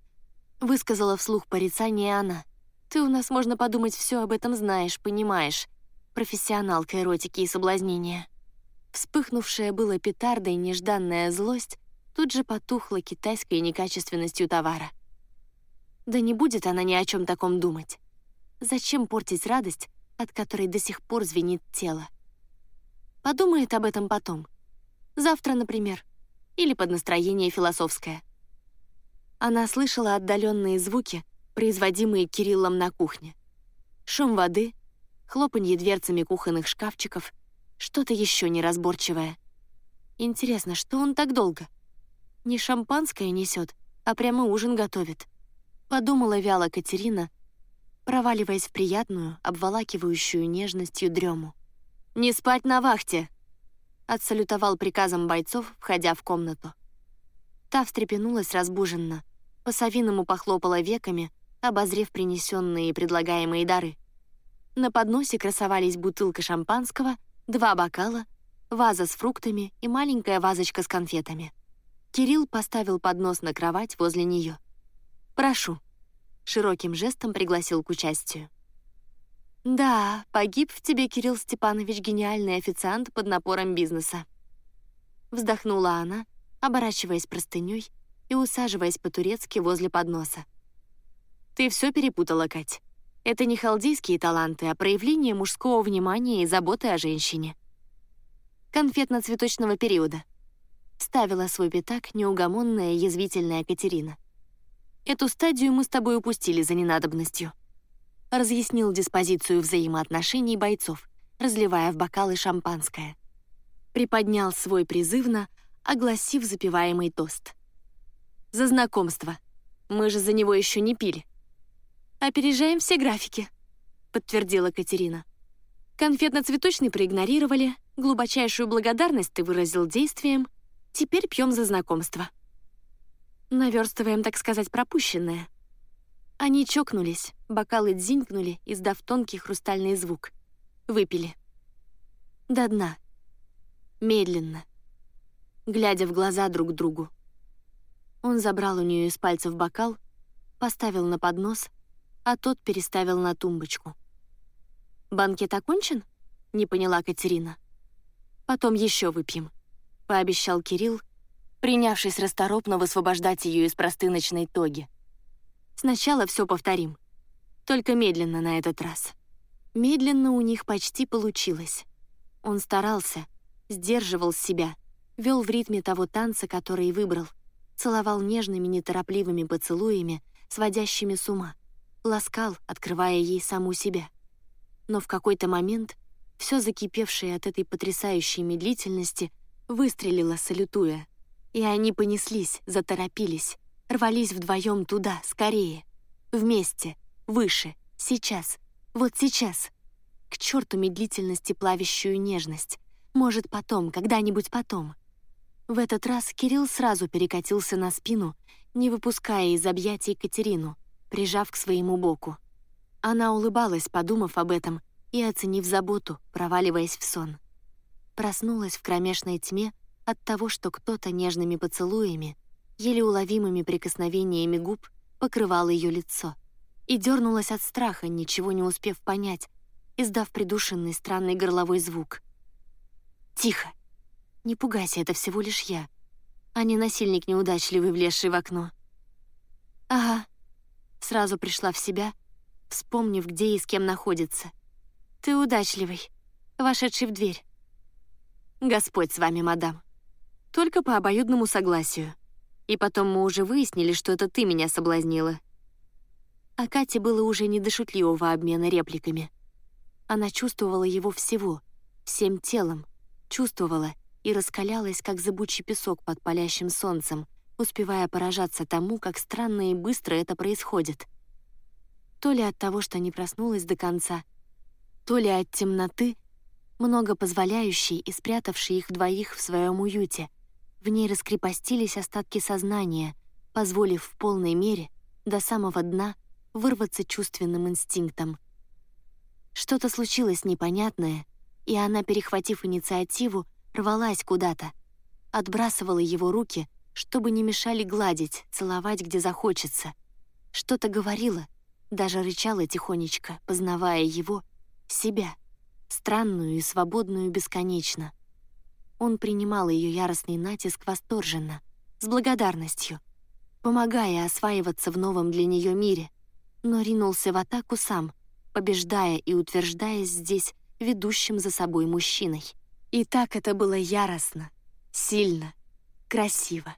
высказала вслух порицание она. Ты у нас, можно подумать, все об этом знаешь, понимаешь. Профессионалка эротики и соблазнения. Вспыхнувшая была петардой нежданная злость тут же потухла китайской некачественностью товара. Да не будет она ни о чем таком думать. Зачем портить радость, от которой до сих пор звенит тело? Подумает об этом потом. Завтра, например. Или под настроение философское. Она слышала отдаленные звуки, производимые Кириллом на кухне. Шум воды, хлопанье дверцами кухонных шкафчиков, что-то еще неразборчивое. Интересно, что он так долго? Не шампанское несет, а прямо ужин готовит. Подумала вяло Катерина, проваливаясь в приятную, обволакивающую нежностью дрему. «Не спать на вахте!» — отсалютовал приказом бойцов, входя в комнату. Та встрепенулась разбуженно, по-совиному похлопала веками, обозрев принесенные и предлагаемые дары. На подносе красовались бутылка шампанского, два бокала, ваза с фруктами и маленькая вазочка с конфетами. Кирилл поставил поднос на кровать возле нее. «Прошу», — широким жестом пригласил к участию. «Да, погиб в тебе, Кирилл Степанович, гениальный официант под напором бизнеса». Вздохнула она, оборачиваясь простыней и усаживаясь по-турецки возле подноса. «Ты все перепутала, Кать. Это не халдейские таланты, а проявление мужского внимания и заботы о женщине. Конфетно-цветочного периода. Ставила свой пятак неугомонная язвительная Катерина. Эту стадию мы с тобой упустили за ненадобностью. Разъяснил диспозицию взаимоотношений бойцов, разливая в бокалы шампанское. Приподнял свой призывно, огласив запиваемый тост. «За знакомство. Мы же за него еще не пили». «Опережаем все графики», — подтвердила Катерина. «Конфетно-цветочный проигнорировали, глубочайшую благодарность ты выразил действием, теперь пьем за знакомство». Наверстываем, так сказать, пропущенное. Они чокнулись, бокалы дзинькнули, издав тонкий хрустальный звук. Выпили. До дна. Медленно. Глядя в глаза друг другу. Он забрал у нее из пальцев бокал, поставил на поднос, а тот переставил на тумбочку. «Банкет окончен?» — не поняла Катерина. «Потом еще выпьем», — пообещал Кирилл, принявшись расторопно высвобождать ее из простыночной тоги. «Сначала все повторим. Только медленно на этот раз». Медленно у них почти получилось. Он старался, сдерживал себя, вел в ритме того танца, который выбрал, целовал нежными неторопливыми поцелуями, сводящими с ума — ласкал, открывая ей саму себя. Но в какой-то момент все закипевшее от этой потрясающей медлительности выстрелило, салютуя. И они понеслись, заторопились, рвались вдвоем туда, скорее. Вместе, выше, сейчас, вот сейчас. К черту медлительности плавящую нежность. Может, потом, когда-нибудь потом. В этот раз Кирилл сразу перекатился на спину, не выпуская из объятий Катерину — прижав к своему боку. Она улыбалась, подумав об этом и оценив заботу, проваливаясь в сон. Проснулась в кромешной тьме от того, что кто-то нежными поцелуями, еле уловимыми прикосновениями губ покрывал ее лицо. И дернулась от страха, ничего не успев понять, издав придушенный странный горловой звук. «Тихо! Не пугайся, это всего лишь я, а не насильник неудачливый, влезший в окно». «Ага, Сразу пришла в себя, вспомнив, где и с кем находится. «Ты удачливый, вошедший в дверь». «Господь с вами, мадам. Только по обоюдному согласию. И потом мы уже выяснили, что это ты меня соблазнила». А Кате было уже не до шутливого обмена репликами. Она чувствовала его всего, всем телом, чувствовала и раскалялась, как зыбучий песок под палящим солнцем, успевая поражаться тому, как странно и быстро это происходит. То ли от того, что не проснулась до конца, то ли от темноты, много позволяющей и спрятавшей их двоих в своем уюте. В ней раскрепостились остатки сознания, позволив в полной мере до самого дна вырваться чувственным инстинктом. Что-то случилось непонятное, и она, перехватив инициативу, рвалась куда-то, отбрасывала его руки — чтобы не мешали гладить, целовать, где захочется. Что-то говорила, Даже рычала тихонечко, познавая его, себя, странную и свободную бесконечно. Он принимал ее яростный натиск восторженно, с благодарностью, помогая осваиваться в новом для нее мире, но ринулся в атаку сам, побеждая и утверждаясь здесь ведущим за собой мужчиной. И так это было яростно, сильно, красиво.